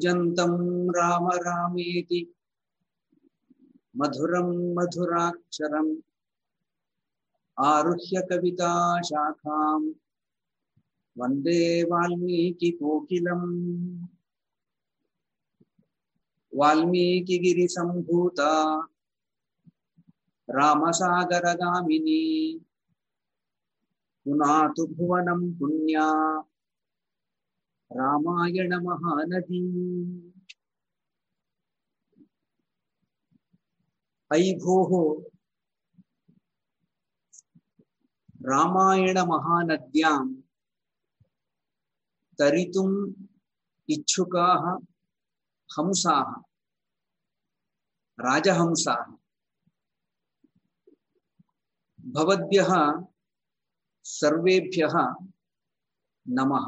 जन्तं राम रामेति। मधुरं मधुराक्षरम् आरुह्य कविता शाखां वंदे वाल्मीकिकोकिलम् वाल्मीकिगिरिसम्भूता रामसागरगामिनी। पुनातु भुवनं पुण्या। रामायण महानदी अयि भोः रामायण महानद्यां तरितुम् इच्छुकाः हंसाः राजहंसाः। भवद्भ्यः सर्वेभ्यः नमः।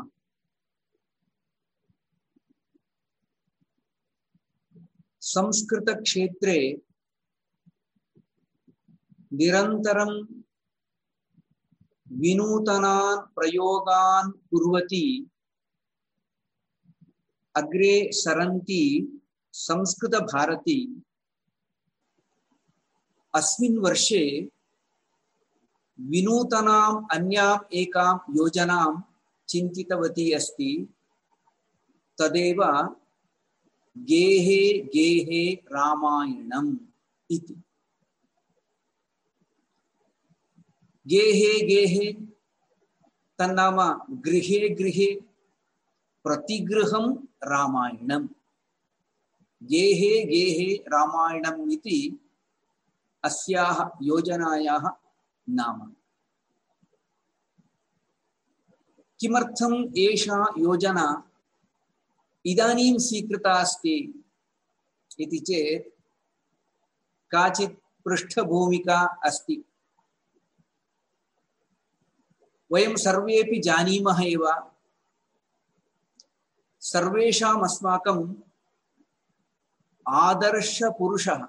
संस्कृतक्षेत्रे निरन्तरं विनूतनान् प्रयोगान् कुर्वती अग्रे सरन्ती संस्कृतभारती। अस्मिन् वर्षे विनूतनाम् अन्याम् एकां योजनां चिन्तितवती अस्ति। तदेव गेहे गेहे रामायणम् इति। गेहे गेहे तन्नाम गृहे गृहे प्रतिगृहं रामायणम्। गेहे गेहे रामायणम् इति अस्याः योजनायाः नाम। किमर्थम् एषा योजना इदानीं स्वीकृता अस्ति इति चेत् काचित् पृष्ठभूमिका अस्ति। वयं सर्वेपि जानीमः एव। सर्वेषाम् अस्माकम् आदर्शपुरुषः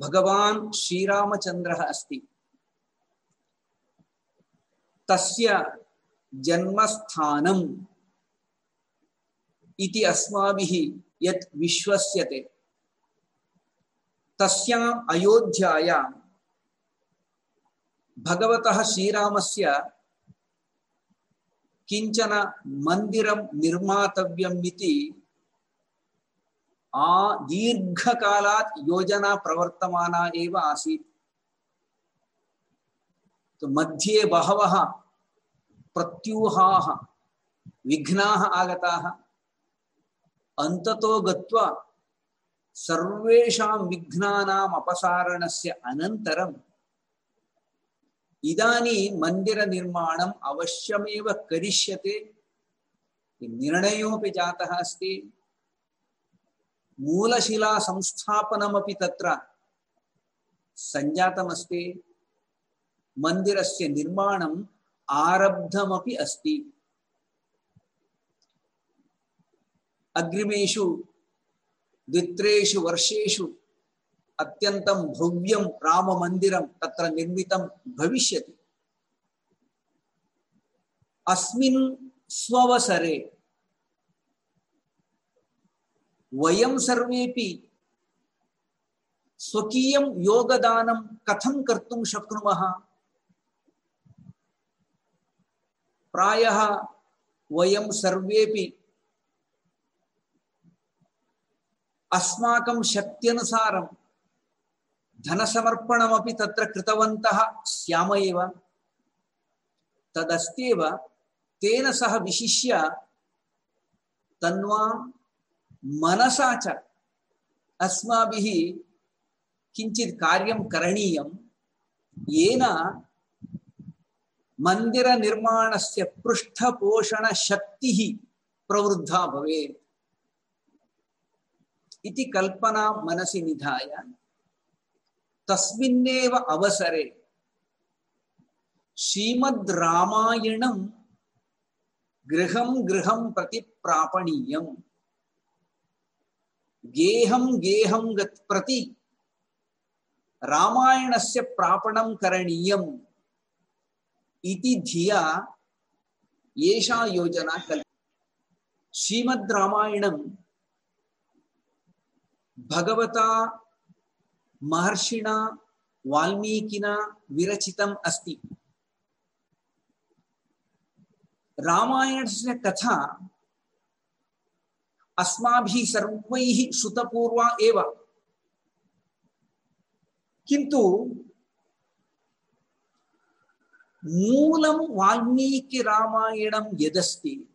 भगवान् श्रीरामचन्द्रः अस्ति। तस्य जन्मस्थानम् इति अस्माभिः यत् विश्वस्यते। तस्याम् अयोध्यायां भगवतः श्रीरामस्य किंचन मन्दिरं निर्मातव्यम् इति आ दीर्घकालात् योजना प्रवर्तमाना एव आसीत्। तो मध्ये बहवः प्रत्यूहाः, विघ्नाः आगताः। अन्ततो गत्वा सर्वेषां विघ्नानाम् अपसारणस्य अनन्तरम् इदानीं मन्दिरनिर्माणम् अवश्यमेव करिष्यते निर्णयोपि जातः अस्ति। मूलशिलासंस्थापनमपि तत्र सञ्जातमस्ति। मन्दिरस्य निर्माणम् आरब्धमपि अस्ति। अग्रिमेषु, द्वित्रेषु वर्षेषु अत्यन्तं भव्यं राममन्दिरं तत्र निर्मितं भविष्यति। अस्मिन् स्ववसरे वयं सर्वेपि स्वकीयं योगदानं कथं कर्तुं शक्नुमः? प्रायः वयं सर्वेपि अस्माकं शक्त्यनुसारं धनसमर्पणमपि तत्र कृतवन्तः स्याम एव। तदस्त्येव तेन सह विशिष्य तन्वा मनसा च अस्माभिः किञ्चित् कार्यं करणीयं। येन मन्दिरनिर्माणस्य पृष्ठपोषणशक्तिः प्रवृद्धा भवेत्। इति कल्पना मनसि निधाय। तस्मिन्नेव अवसरे श्रीमद् रामायणं गृहं गृहं प्रति प्रापणीयम् गेहं गेहं गत् प्रति रामायणस्य प्रापणं करणीयम् इति धिया एषा योजना कल् श्रीमद् रामायणं भगवता महर्षिणा वाल्मीकिना विरचितम् अस्ति। रामायणस्य कथा अस्माभिः सर्वैः श्रुतपूर्वा एव। किन्तु यदस्ति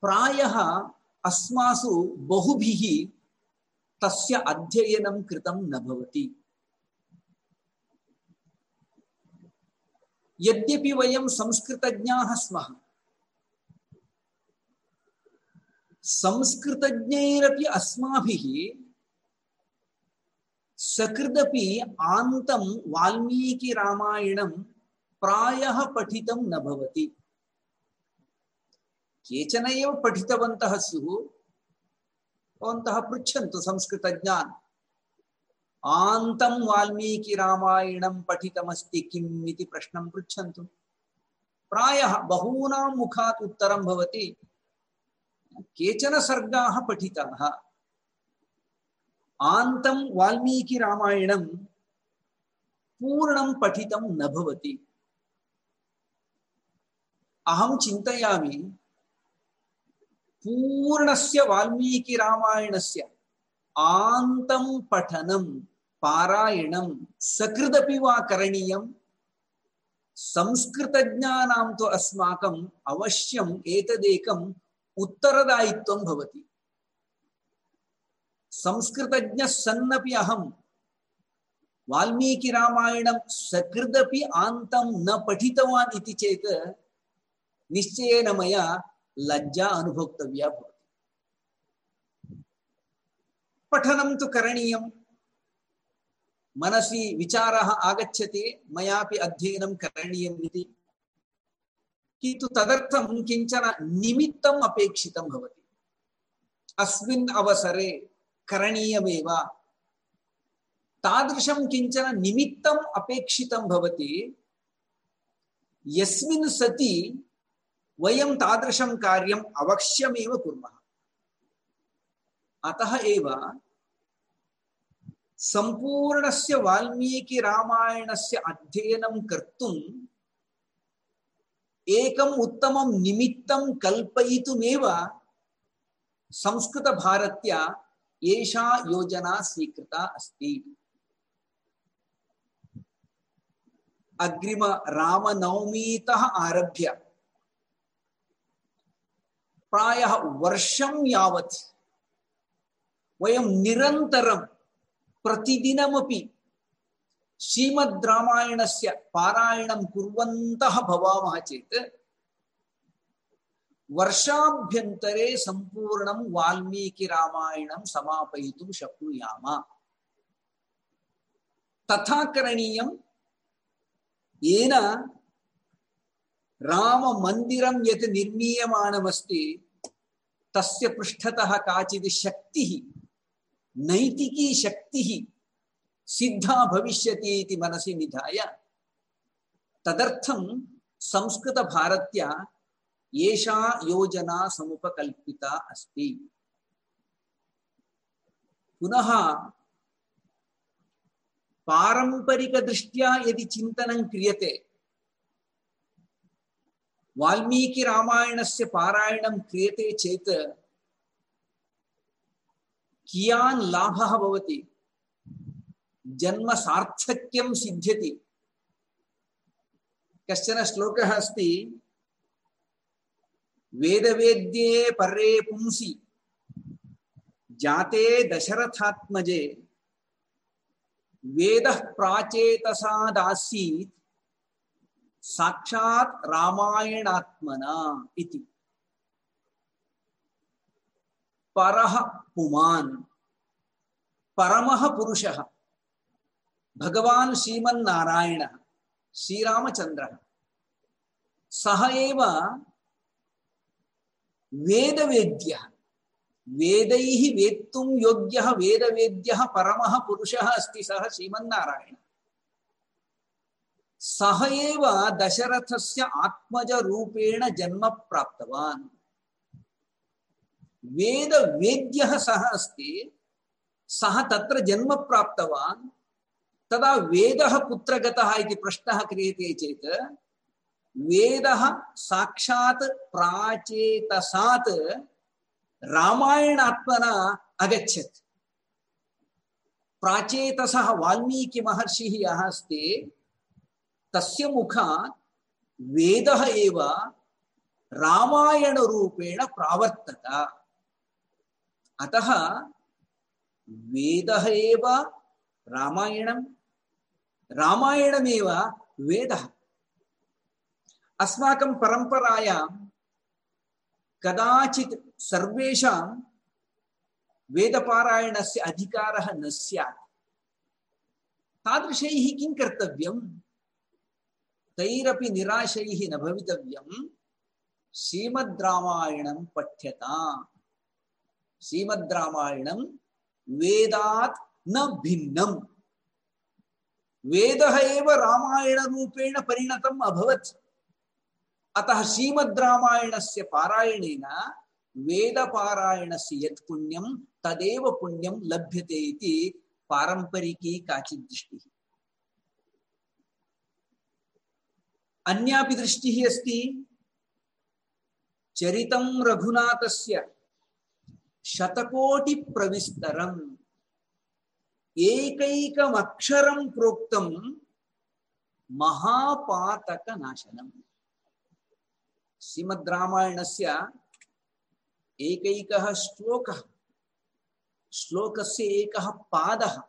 प्रायः अस्मासु बहुभिः तस्य अध्ययनं कृतं न भवति। यद्यपि वयं संस्कृतज्ञाः स्मः, संस्कृतज्ञैरपि अस्माभिः सकृदपि आन्तं वाल्मीकिरामायणं प्रायः पठितं न भवति। केचन एव पठितवन्तः स्युः। भवन्तः पृच्छन्तु संस्कृतज्ञान्। आन्तं वाल्मीकिरामायणं पठितमस्ति किम् इति प्रश्नं पृच्छन्तु। प्रायः बहूनां मुखात् उत्तरं भवति। केचन सर्गाः पठिताः। आन्तं वाल्मीकिरामायणं पूर्णं पठितं न भवति। अहं चिन्तयामि पूर्णस्य वाल्मीकिरामायणस्य आन्तं पठनं, पारायणं, सकृदपि वा करणीयं। संस्कृतज्ञानां तु अस्माकम् अवश्यम् एतदेकम् उत्तरदायित्वं भवति। संस्कृतज्ञः सन्नपि अहं। वाल्मीकिरामायणं सकृदपि आन्तं न पठितवान् इति चेत् निश्चयेन मया लज्जा अनुभोक्तव्या भवति। पठनं तु करणीयं। मनसि विचारः आगच्छति, मयापि अध्ययनं करणीयम् इति। किन्तु तदर्थं किंचन निमित्तम् अपेक्षितं भवति। अस्मिन् अवसरे करणीयमेव। तादृशं किंचन निमित्तम् अपेक्षितं भवति। यस्मिन् सति वयं तादृशं कार्यम् अवश्यमेव कुर्मः। अतः एव सम्पूर्णस्य वाल्मीकिरामायणस्य अध्ययनं कर्तुम् एकम् उत्तमं निमित्तं कल्पयितुमेव संस्कृतभारत्या एषा योजना स्वीकृता अस्ति। अग्रिम रामनवमीतः आरभ्य प्रायः वर्षं यावत् वयं निरन्तरं प्रतिदिनमपि श्रीमद् रामायणस्य पारायणं कुर्वन्तः भवामः चेत् वर्षाभ्यन्तरे सम्पूर्णं वाल्मीकिरामायणं समापयितुं शक्नुयाम। तथा करणीयं येन राममन्दिरं यत् निर्मीयमाणमस्ति तस्य पृष्ठतः काचित् शक्तिः, नैतिकी शक्तिः सिद्धा भविष्यति इति मनसि निधाय। तदर्थं संस्कृतभारत्या एषा योजना समुपकल्पिता अस्ति। पुनः पारम्परिकदृष्ट्या यदि चिन्तनं क्रियते वाल्मीकिरामायणस्य पारायणं क्रियते चेत् कियान् लाभः भवति? जन्म सार्थक्यं सिद्ध्यति। कश्चन श्लोकः अस्ति, वेदवेद्ये पर्रे पुंसि, जाते दशरथात्मजे, वेदः प्राचेतसादासीत् साक्षात् रामायणात्मना इति। परः पुमान्, परमः पुरुषः, भगवान् श्रीमन्नारायणः, श्रीरामचन्द्रः। सः एव वेदवेद्यः, वेदैः वेत्तुं योग्यः वेदवेद्यः परमः पुरुषः अस्ति सः श्रीमन्नारायणः। सः एव दशरथस्य आत्मजरूपेण जन्म प्राप्तवान्। वेद वेद्यः सः अस्ति, सः तत्र जन्म प्राप्तवान्। तदा वेदः कुत्र गतः इति प्रश्नः क्रियते चेत्, वेदः साक्षात् प्राचेतसात् रामायणात्मना अगच्छत्। प्राचेतसः वाल्मीकिमहर्षिः यः अस्ति तस्य मुखात् वेदः एव रामायणरूपेण प्रावर्तत। अतः वेदः एव रामायणं रामायणमेव वेदः। अस्माकं परम्परायां कदाचित् सर्वेषां वेदपारायणस्य अधिकारः न स्यात्। तादृशैः किं कर्तव्यं तैरपि निराशैः न भवितव्यं श्रीमद्रामायणं पठ्यताम् श्रीमद्रामायणं वेदात् न भिन्नम्। वेदः एव रामायणरूपेण परिणतम् अभवत्। अतः श्रीमद्रामायणस्य पारायणेन वेदपारायणस्य यत् पुण्यं तदेव पुण्यं लभ्यते इति पारम्परिकी काचित् दृष्टिः अन्यापि दृष्टिः अस्ति। चरितं रघुनाथस्य शतकोटिप्रविस्तरम्। एकैकमक्षरं प्रोक्तं महापातकनाशनम्। श्रीमद्रामायणस्य एकैकः श्लोकः। श्लोकस्य एकः पादः।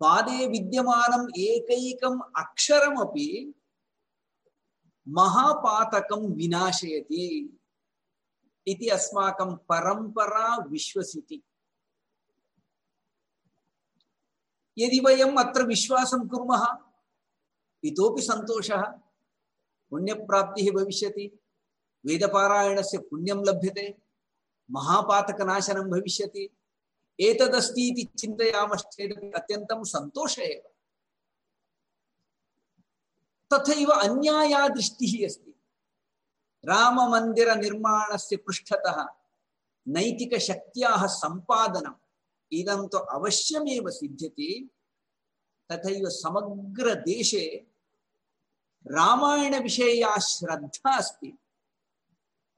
पादे विद्यमानम् एकैकम् अक्षरमपि महापातकं विनाशयति इति अस्माकं परम्परा विश्वसिति। यदि वयम् अत्र विश्वासं कुर्मः, इतोपि सन्तोषः, पुण्यप्राप्तिः भविष्यति, वेदपारायणस्य पुण्यं लभ्यते, महापातकनाशनं भविष्यति एतदस्ति इति चिन्तयामश्चेदपि अत्यन्तं सन्तोष एव। तथैव अन्याया दृष्टिः अस्ति। राममन्दिरनिर्माणस्य पृष्ठतः नैतिकशक्त्याः सम्पादनम् इदं तु अवश्यमेव सिद्ध्यति। तथैव समग्रदेशे रामायणविषये या श्रद्धा अस्ति।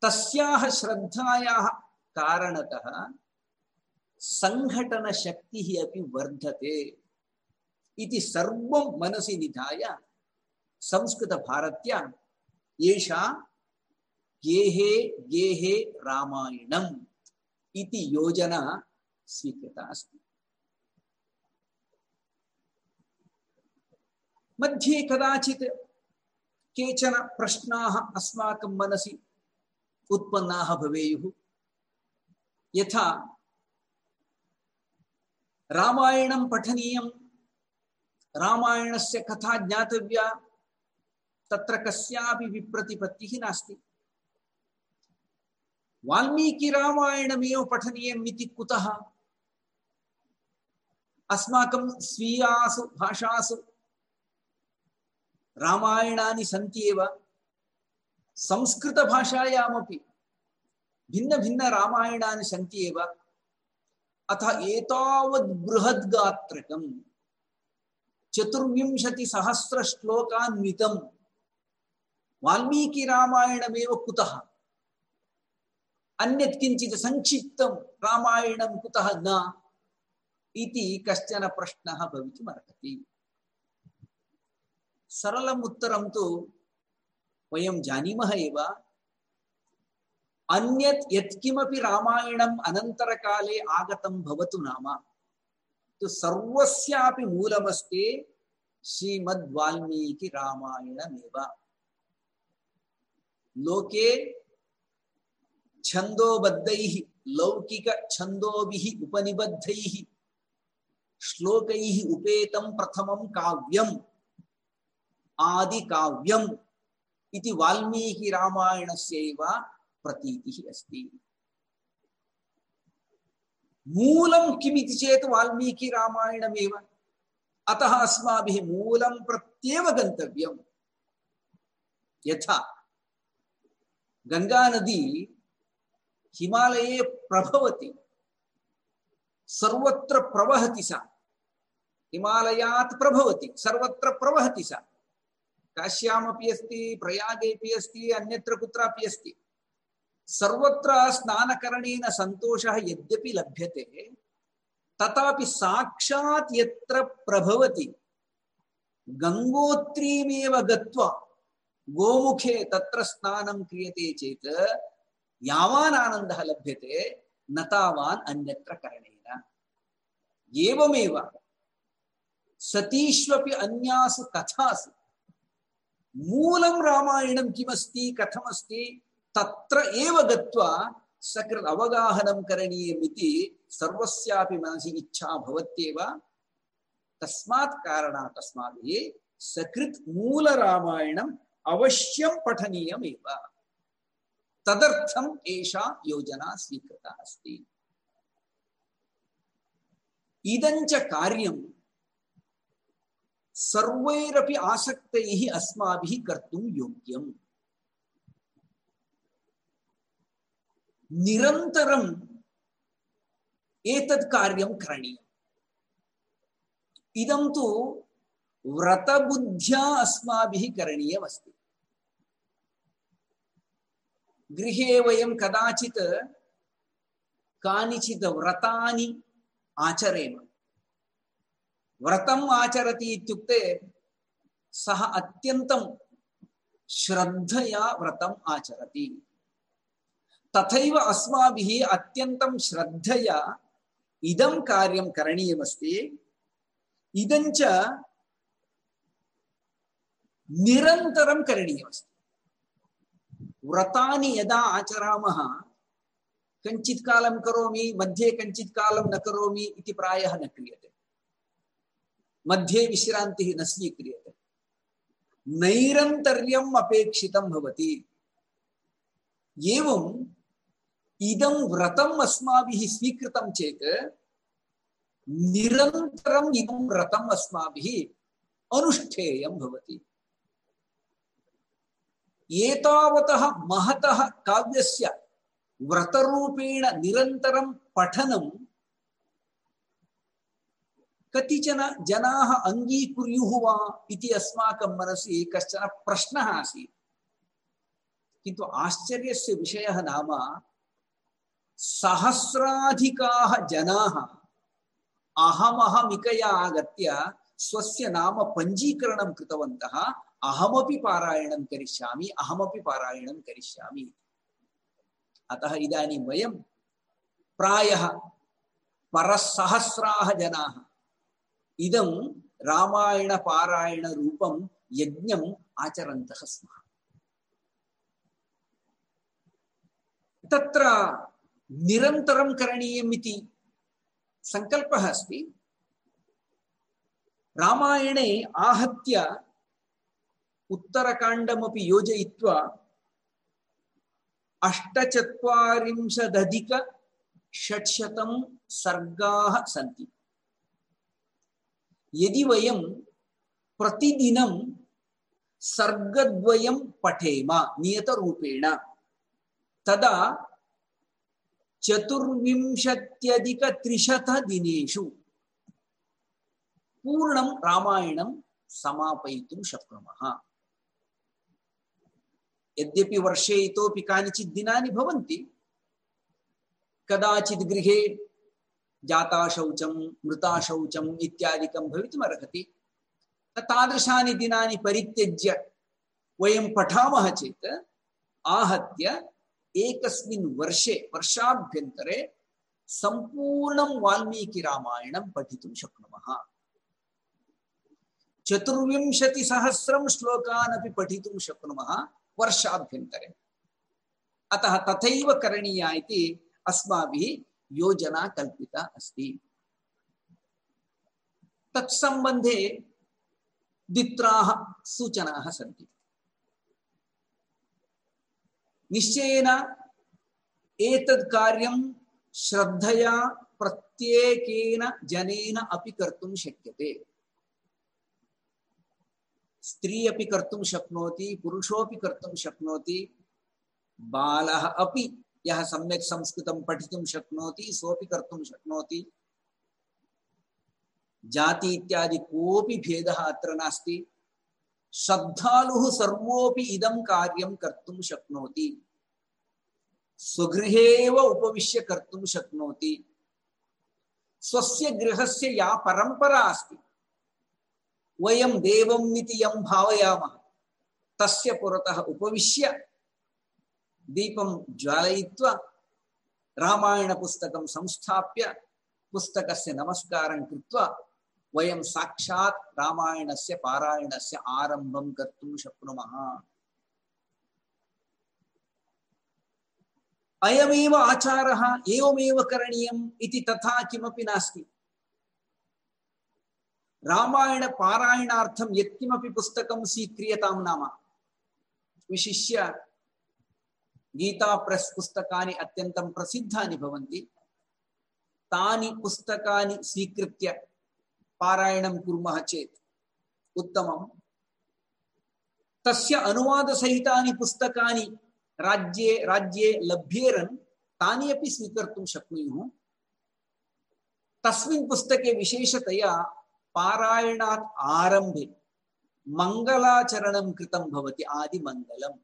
तस्याः श्रद्धायाः कारणतः सङ्घटनशक्तिः अपि वर्धते इति सर्वं मनसि निधाय संस्कृतभारत्या एषा गेहे गेहे रामायणम् इति योजना स्वीकृता अस्ति। मध्ये कदाचित् केचन प्रश्नाः अस्माकं मनसि उत्पन्नाः भवेयुः। यथा रामायणं पठनीयं, रामायणस्य कथा ज्ञातव्या तत्र कस्यापि विप्रतिपत्तिः नास्ति। वाल्मीकिरामायणमेव पठनीयम् इति कुतः? अस्माकं स्वीयासु, भाषासु रामायणानि सन्ति एव। संस्कृतभाषायामपि भिन्नभिन्नरामायणानि सन्ति एव। अतः एतावत् बृहद्गात्रकं चतुर्विंशतिसहस्रश्लोकान्वितं वाल्मीकिरामायणमेव कुतः? अन्यत् किञ्चित् संक्षिप्तं रामायणं कुतः न? इति कश्चन प्रश्नः भवितुमर्हति। सरलम् उत्तरं तु वयं जानीमः एव। अन्यत् यत्किमपि रामायणम् अनन्तरकाले आगतं भवतु नाम। तु सर्वस्यापि मूलमस्ति श्रीमद्वाल्मीकिरामायणमेव लोके छंदोबद्ध लौकिक छन्दोबद्धैः लौकिकछन्दोभिः श्लोक उपेत प्रथम काव्यम्, आदिकाव्यम् इति वाल्मीकिरामायणस्यैव प्रतीतिः अस्ति। मूलं किमिति चेत् वाल्मीकिरामायणमेव? अतः अस्माभिः मूलं प्रत्येव गन्तव्यम्। यथा गङ्गानदी हिमालये प्रभवति, सर्वत्र प्रवहति सा, हिमालयात् प्रभवति, सर्वत्र प्रवहति सा। काश्यामपि अस्ति, प्रयागेपि अस्ति, अन्यत्र कुत्रापि अस्ति। सर्वत्र स्नानकरणेन सन्तोषः यद्यपि लभ्यते, तथापि साक्षात् यत्र प्रभवति, गङ्गोत्रीमेव गत्वा गोमुखे तत्र स्नानं क्रियते चेत् यावान् आनन्दः लभ्यते, न तावान् अन्यत्र करणेन। एवमेव सतीष्वपि अन्यासु कथासु। मूलं रामायणं किमस्ति, कथमस्ति, तत्र एव गत्वा सकृत् अवगाहनं करणीयमिति सर्वस्यापि मनसि इच्छा भवत्येव। तस्मात् कारणात् अस्माभिः सकृत् मूलरामायणम् अवश्यं पठनीयमेव। तदर्थम् एषा योजना स्वीकृता अस्ति। इदञ्च कार्यं सर्वैरपि आसक्तैः अस्माभिः कर्तुं योग्यम्। निरन्तरम् एतत् कार्यं करणीयम्। इदं तु व्रतबुद्ध्या अस्माभिः करणीयमस्ति। गृहे वयं कदाचित् कानिचित् व्रतानि आचरेम। व्रतम् आचरति इत्युक्ते सः अत्यन्तं श्रद्धया व्रतम् आचरति। तथैव अस्माभिः अत्यन्तं श्रद्धया इदं कार्यं करणीयमस्ति। इदञ्च निरन्तरं करणीयमस्ति। व्रतानि यदा आचरामः, कञ्चित् कालं करोमि, मध्ये कञ्चित् कालं न करोमि इति प्रायः न क्रियते। मध्ये विश्रान्तिः न स्वीक्रियते। नैरन्तर्यम् अपेक्षितं भवति। एवम् इदं व्रतम् अस्माभिः स्वीकृतं चेत् निरन्तरम् इदं व्रतम् अस्माभिः अनुष्ठेयं भवति। एतावतः महतः काव्यस्य व्रतरूपेण निरन्तरं पठनं कतिचन जनाः अङ्गीकुर्युः वा इति अस्माकं मनसि कश्चन प्रश्नः आसीत्। किन्तु आश्चर्यस्य विषयः नाम सहस्राधिकाः जनाः अहमहमिकया आगत्य स्वस्य नाम पञ्जीकरणं कृतवन्तः। अहमपि पारायणं करिष्यामि, अहमपि पारायणं करिष्यामि। अतः इदानीं वयं प्रायः परसहस्राः जनाः। इदं रामायणपारायणरूपं यज्ञम् आचरन्तः स्मः। तत्र निरन्तरं करणीयम् इति सङ्कल्पः अस्ति। रामायणे आहत्य उत्तरकाण्डमपि योजयित्वा अष्टचत्वारिंशदधिक षट्शतं सर्गाः सन्ति। यदि वयं प्रतिदिनं सर्गद्वयं पठेम नियतरूपेण, तदा चतुर्विंशत्यधिकत्रिशतदिनेषु पूर्णं रामायणं समापयितुं शक्नुमः। यद्यपि वर्षे इतोपि कानिचित् दिनानि भवन्ति, कदाचित् गृहे जाताशौचं मृताशौचम् इत्यादिकं भवितुमर्हति। तादृशानि दिनानि परित्यज्य वयं पठामः चेत्, आहत्य एकस्मिन् वर्षे, वर्षाभ्यन्तरे सम्पूर्णं वाल्मीकिरामायणं पठितुं शक्नुमः। चतुर्विंशतिसहस्रं श्लोकान् अपि पठितुं शक्नुमः। वर्षाभ्यन्तरे। अतः तथैव करणीया इति अस्माभिः योजना कल्पिता अस्ति। तत्सम्बन्धे द्वित्राः सूचनाः सन्ति। निश्चयेन एतद् कार्यं श्रद्धया प्रत्येकेन जनेन अपि कर्तुं शक्यते। स्त्री अपि कर्तुं शक्नोति, पुरुषोऽपि कर्तुं शक्नोति, बालः अपि यः सम्यक् संस्कृतं पठितुं शक्नोति, सोऽपि कर्तुं शक्नोति। जाति इत्यादि कोऽपि भेदः अत्र नास्ति। श्रद्धालुः सर्वोऽपि इदं कार्यं कर्तुं शक्नोति। स्वगृहे एव उपविश्य कर्तुं शक्नोति। स्वस्य गृहस्य या परम्परा अस्ति। वयं देवम् इति यं भावयामः। तस्य पुरतः उपविश्य दीपं ज्वालयित्वा रामायणपुस्तकं संस्थाप्य पुस्तकस्य नमस्कारं कृत्वा वयं साक्षात् रामायणस्य पारायणस्य आरम्भं कर्तुं शक्नुमः। अयमेव आचारः एवमेव करणीयम् इति तथा किमपि नास्ति। रामायणपारायणार्थं यत्किमपि पुस्तकं स्वीक्रियतां नाम। विशिष्य गीता प्रेस् पुस्तकानि अत्यन्तं प्रसिद्धानि भवन्ति। तानि पुस्तकानि स्वीकृत्य पारायणं कुर्मः चेत् उत्तमं तस्य अनुवादसहितानि पुस्तकानि राज्ये राज्ये लभ्येरन् तानि अपि स्वीकर्तुं शक्नुयुः। तस्मिन् पुस्तके विशेषतया पारायणात् आरम्भे मङ्गलाचरणं कृतं भवति आदिमङ्गलम्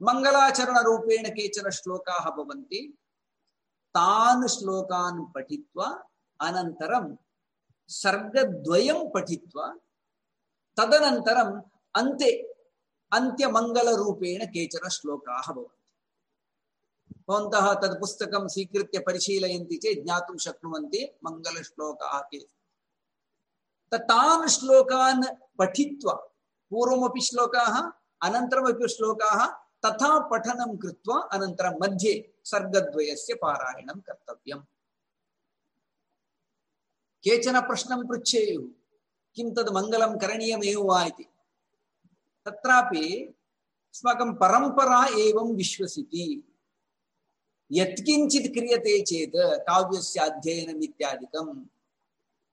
मङ्गलाचरणरूपेण केचन श्लोकाः भवन्ति तान् श्लोकान् पठित्वा अनन्तरं सर्गद्वयं पठित्वा तदनन्तरम् अन्ते अन्त्यमङ्गलरूपेण केचन श्लोकाः भवन्ति भवन्तः तद् पुस्तकं स्वीकृत्य परिशीलयन्ति चेत् ज्ञातुं शक्नुवन्ति मङ्गलश्लोकाः के तान् श्लोकान् पठित्वा, पूर्वमपि श्लोकाः, अनन्तरमपि श्लोकाः, तथा पठनं कृत्वा अनन्तरं मध्ये सर्गद्वयस्य पारायणं कर्तव्यम्। केचन प्रश्नं पृच्छेयुः, किं तद् मङ्गलं करणीयमेव वा इति। तत्रापि अस्माकं परम्परा एवं विश्वसिति। यत्किञ्चित् क्रियते चेत् काव्यस्य अध्ययनम्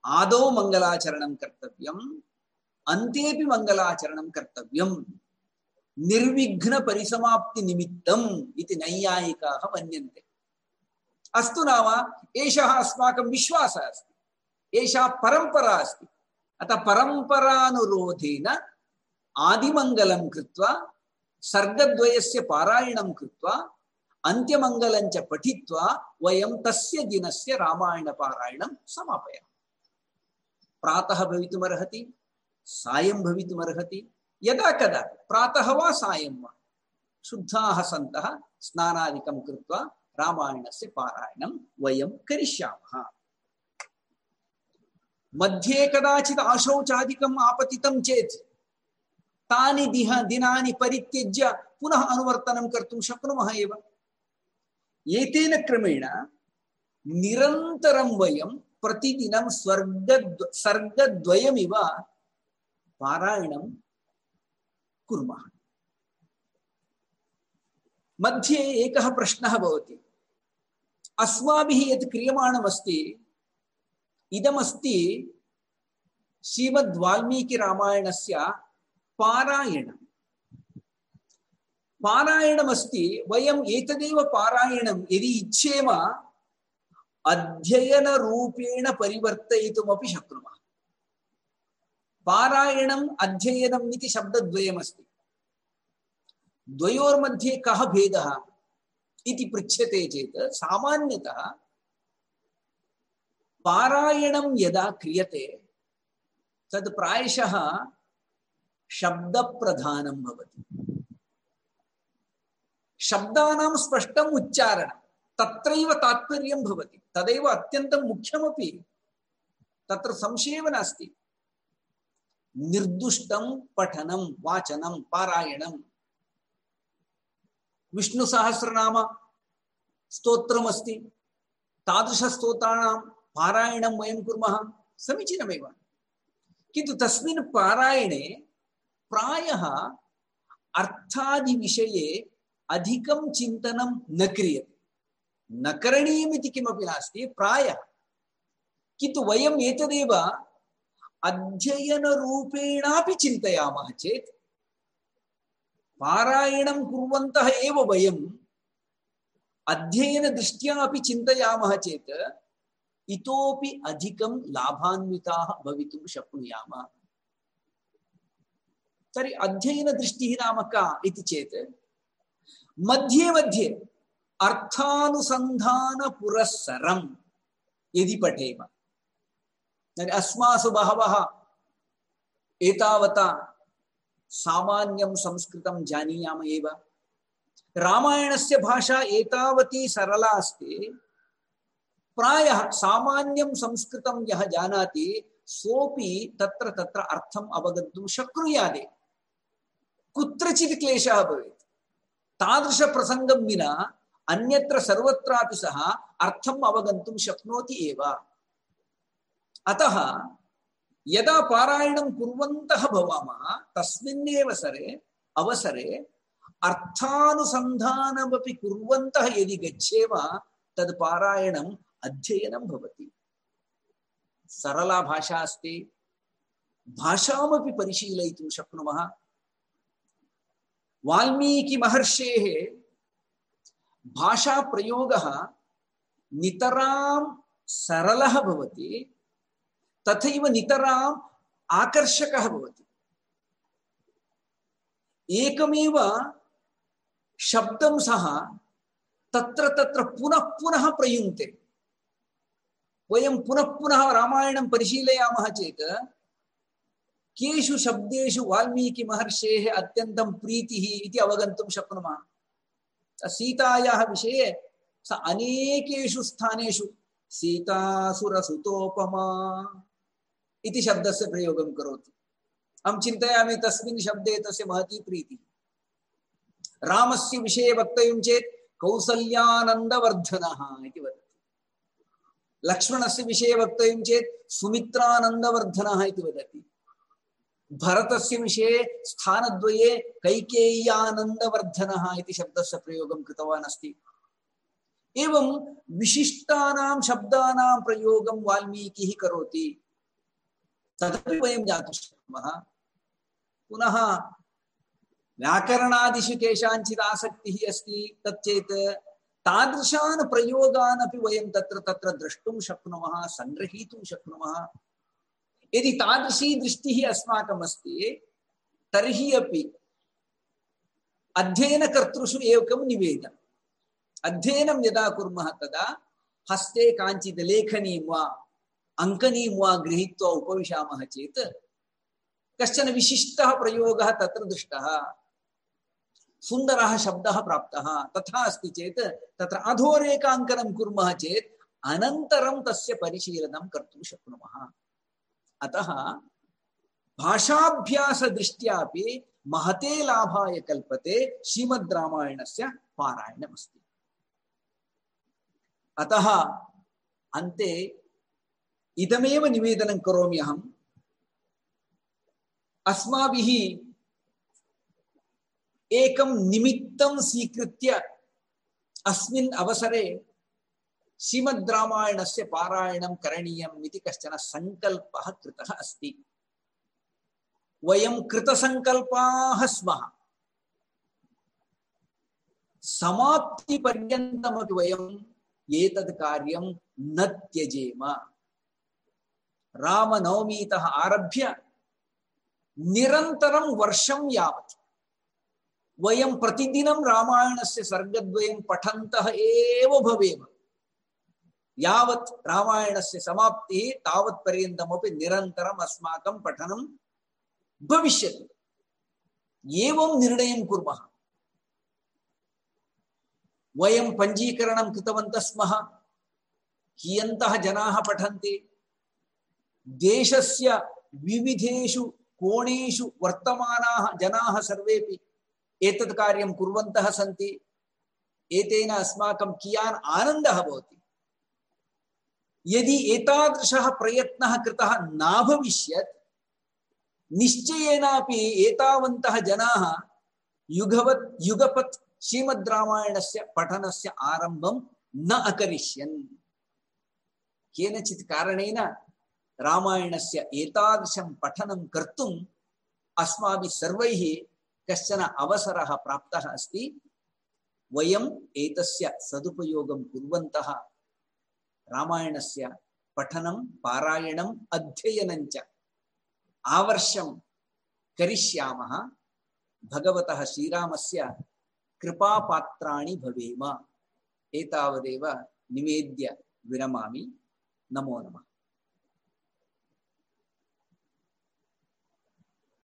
इत्यादिकम् आदौ मङ्गलाचरणं कर्तव्यम् अन्तेपि मङ्गलाचरणं कर्तव्यम् निर्विघ्नपरिसमाप्तिनिमित्तम् इति नैयायिकाः मन्यन्ते अस्तु नाम एषः अस्माकं विश्वासः अस्ति एषा परम्परा अस्ति अतः परम्परानुरोधेन आदिमङ्गलं कृत्वा सर्गद्वयस्य पारायणं कृत्वा अन्त्यमङ्गलं च पठित्वा वयं तस्य दिनस्य रामायणपारायणं समापयामः प्रातः भवितुमर्हति, सायं भवितुमर्हति। यदा कदा, प्रातः वा सायं वा, शुद्धाः सन्तः स्नानादिकं कृत्वा रामायणस्य पारायणं वयं करिष्यामः। मध्ये कदाचित् आशौचादिकम् आपतितं चेत्, तानि दिह, दिनानि परित्यज्य पुनः अनुवर्तनं कर्तुं शक्नुमः एव। एतेन क्रमेण निरन्तरं वयं प्रतिदिनं स्वर्ग सर्गद्वयमिव पारायणं कुर्मः। मध्ये एकः प्रश्नः भवति। अस्माभिः यत् क्रियमाणमस्ति, इदमस्ति श्रीमद्वाल्मीकिरामायणस्य पारायणं पारायणमस्ति, वयम् एतदेव पारायणं यदि इच्छेम अध्ययनरूपेण परिवर्तयितुमपि शक्नुमः। पारायणम् अध्ययनम् इति शब्दद्वयमस्ति। द्वयोर्मध्ये कः भेदः इति पृच्छ्यते चेत् सामान्यतः पारायणं यदा क्रियते, तद् प्रायशः शब्दप्रधानं भवति। शब्दानां स्पष्टम् उच्चारणं तत्रैव तात्पर्यं भवति। तदेव अत्यन्तं मुख्यमपि। तत्र संशयेव नास्ति। निर्दुष्टं पठनं, वाचनं, पारायणं। विष्णुसहस्रनाम स्तोत्रमस्ति। तादृशस्तोत्राणां पारायणं वयं कुर्मः समीचीनमेव। किन्तु तस्मिन् पारायणे प्रायः अर्थादिविषये अधिकं चिन्तनं न क्रियते। न करणीयमिति किमपि नास्ति, प्रायः। किन्तु वयम् एतदेव अध्ययनरूपेणापि चिन्तयामः चेत्, पारायणं कुर्वन्तः एव वयं अध्ययनदृष्ट्या चिन्तयामः चेत्, इतोपि अधिकं लाभान्विताः भवितुं शक्नुयामः। तर्हि अध्ययनदृष्टिः नाम का इति चेत्, मध्ये मध्ये अर्थानुसन्धानपुरःसरं यदि पठेम। अस्मासु बहवः एतावता सामान्यं संस्कृतं जानीयाम एव। रामायणस्य भाषा एतावती सरला अस्ति। प्रायः सामान्यं संस्कृतं यः जानाति, सोऽपि तत्र तत्र अर्थम् अवगन्तुं शक्नुयात् कुत्रचित् क्लेशः भवेत्। तादृशप्रसङ्गं विना अन्यत्र सर्वत्रापि सः अर्थम् अवगन्तुं शक्नोति एव। अतः यदा पारायणं कुर्वन्तः भवामः, तस्मिन्नेव सरे, अवसरे अर्थानुसन्धानमपि कुर्वन्तः यदि गच्छेम तद् पारायणम् अध्ययनं भवति। सरला भाषा अस्ति। भाषामपि परिशीलयितुं शक्नुमः। वाल्मीकिमहर्षेः भाषाप्रयोगः नितरां सरलः भवति, तथैव नितराम् आकर्षक भवति। एकमेव शब्दं सः तत्र तत्र पुनः पुनः प्रयुङ्क्ते। वयं पुनः पुनः रामायणं परिशीलयामः चेत्, केषु शब्देषु वाल्मीकिमहर्षेः अत्यन्तं प्रीतिः इति अवगन्तुं शक्नुमः। सीतायाः विषये स अनेकेषु स्थानेषु सीतासुरसुतोपमा इति शब्दस्य प्रयोगं करोति। अहं चिन्तयामि तस्मिन् शब्दे तस्य महती प्रीतिः। रामस्य विषये वक्तव्यं चेत् कौसल्यानन्दवर्धनः इति वदति। लक्ष्मणस्य विषये वक्तव्यं चेत् सुमित्रानन्दवर्धनः इति वदति। भरतस्य विषये स्थानद्वये कैकेय्यानन्दवर्धनः इति शब्दस्य प्रयोगं कृतवान् अस्ति। एवं विशिष्टानां शब्दानां प्रयोगं वाल्मीकिः करोति। तदपि पुनः व्याकरणादिषु केषाञ्चित् आसक्तिः अस्ति तच्चेत् तादृशान् प्रयोगान् अपि वयं तत्र तत्र द्रष्टुं शक्नुमः सङ्ग्रहीतुं शक्नुमः। यदि तादृशी दृष्टिः अस्माकम् अस्ति तर्हि अपि अध्ययनकर्तृषु एकं निवेदनम्। अध्ययनं यदा कुर्मः तदा हस्ते काञ्चित् लेखनीं वा, अङ्कनीं वा गृहीत्वा उपविशामः चेत् कश्चन विशिष्टः प्रयोगः तत्र दृष्टः। सुन्दरः शब्दः प्राप्तः। तथा अस्ति चेत् तत्र अधोरेखाङ्कनं कुर्मः चेत् अनन्तरं तस्य परिशीलनं कर्तुं शक्नुमः। अतः भाषाभ्यासदृष्ट्यापि महते लाभाय कल्पते श्रीमद्रामायणस्य पारायणमस्ति। अतः अन्ते इदमेव निवेदनं करोमि अहम्। अस्माभिः एकं निमित्तं स्वीकृत्य अस्मिन् अवसरे श्रीमद्रामायणस्य पारायणं करणीयम् इति कश्चन सङ्कल्पः कृतः अस्ति। वयं कृतसङ्कल्पाः स्मः। समाप्तिपर्यन्तमपि वयम् एतद् कार्यं न त्यजेम। रामनवमीतः आरभ्य निरन्तरं वर्षं यावत्। वयं प्रतिदिनं रामायणस्य सर्गद्वयं पठन्तः एव भवेम। यावत् रामायणस्य समाप्तिः तावत्पर्यन्तमपि निरन्तरम् अस्माकं पठनं भविष्यति। एवं निर्णयं कुर्मः। वयं पञ्जीकरणं कृतवन्तः स्मः कियन्तः जनाः पठन्ति? देशस्य विविधेषु कोणेषु वर्तमानाः जनाः सर्वेपि एतत् कार्यं कुर्वन्तः सन्ति। एतेन अस्माकं कियान् आनन्दः भवति? यदि एतादृशः प्रयत्नः कृतः नाभविष्यत् निश्चयेनापि एतावन्तः जनाः युगवत्, युगपत् श्रीमद्रामायणस्य पठनस्य आरम्भं न अकरिष्यन्। केनचित् कारणेन रामायणस्य एतादृशं पठनं कर्तुम् अस्माभिः सर्वैः कश्चन अवसरः प्राप्तः अस्ति। वयम् एतस्य सदुपयोगं कुर्वन्तः रामायणस्य पठनं, पारायणम् अध्ययनं च। आवर्षं करिष्यामः, भगवतः श्रीरामस्य कृपापात्राणि भवेम। एतावदेव निवेद्य विरमामि। नमो नमः।